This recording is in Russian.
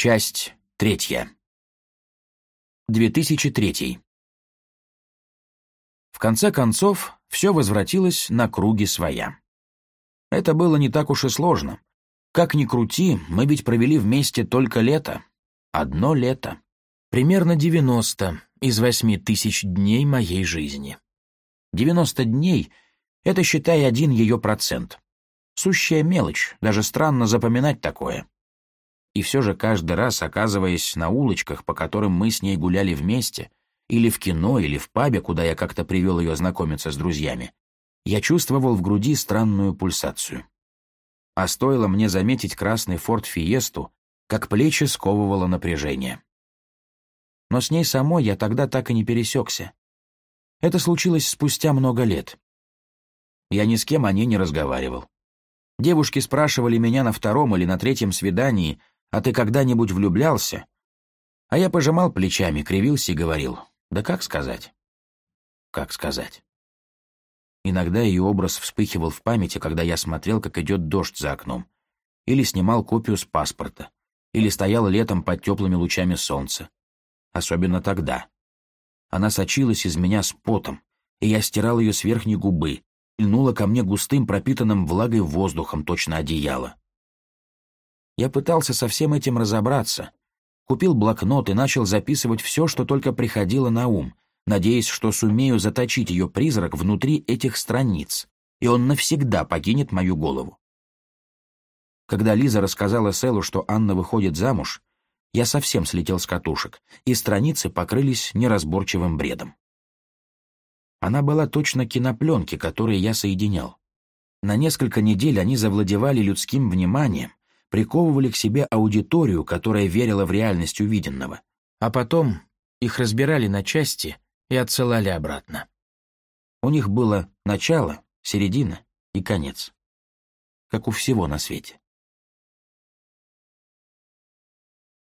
Часть третья. 2003. В конце концов, все возвратилось на круги своя. Это было не так уж и сложно. Как ни крути, мы ведь провели вместе только лето. Одно лето. Примерно 90 из 8 тысяч дней моей жизни. 90 дней — это, считай, один ее процент. Сущая мелочь, даже странно запоминать такое и все же каждый раз, оказываясь на улочках, по которым мы с ней гуляли вместе, или в кино, или в пабе, куда я как-то привел ее знакомиться с друзьями, я чувствовал в груди странную пульсацию. А стоило мне заметить красный форт Фиесту, как плечи сковывало напряжение. Но с ней самой я тогда так и не пересекся. Это случилось спустя много лет. Я ни с кем о ней не разговаривал. Девушки спрашивали меня на втором или на третьем свидании, «А ты когда-нибудь влюблялся?» А я пожимал плечами, кривился и говорил. «Да как сказать?» «Как сказать?» Иногда ее образ вспыхивал в памяти, когда я смотрел, как идет дождь за окном. Или снимал копию с паспорта. Или стоял летом под теплыми лучами солнца. Особенно тогда. Она сочилась из меня с потом, и я стирал ее с верхней губы, льнула ко мне густым пропитанным влагой воздухом, точно одеяло. Я пытался со всем этим разобраться. Купил блокнот и начал записывать все, что только приходило на ум, надеясь, что сумею заточить ее призрак внутри этих страниц, и он навсегда покинет мою голову. Когда Лиза рассказала Селу, что Анна выходит замуж, я совсем слетел с катушек, и страницы покрылись неразборчивым бредом. Она была точно кинопленки, которые я соединял. На несколько недель они завладевали людским вниманием, приковывали к себе аудиторию, которая верила в реальность увиденного, а потом их разбирали на части и отсылали обратно. У них было начало, середина и конец. Как у всего на свете.